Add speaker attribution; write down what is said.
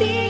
Speaker 1: be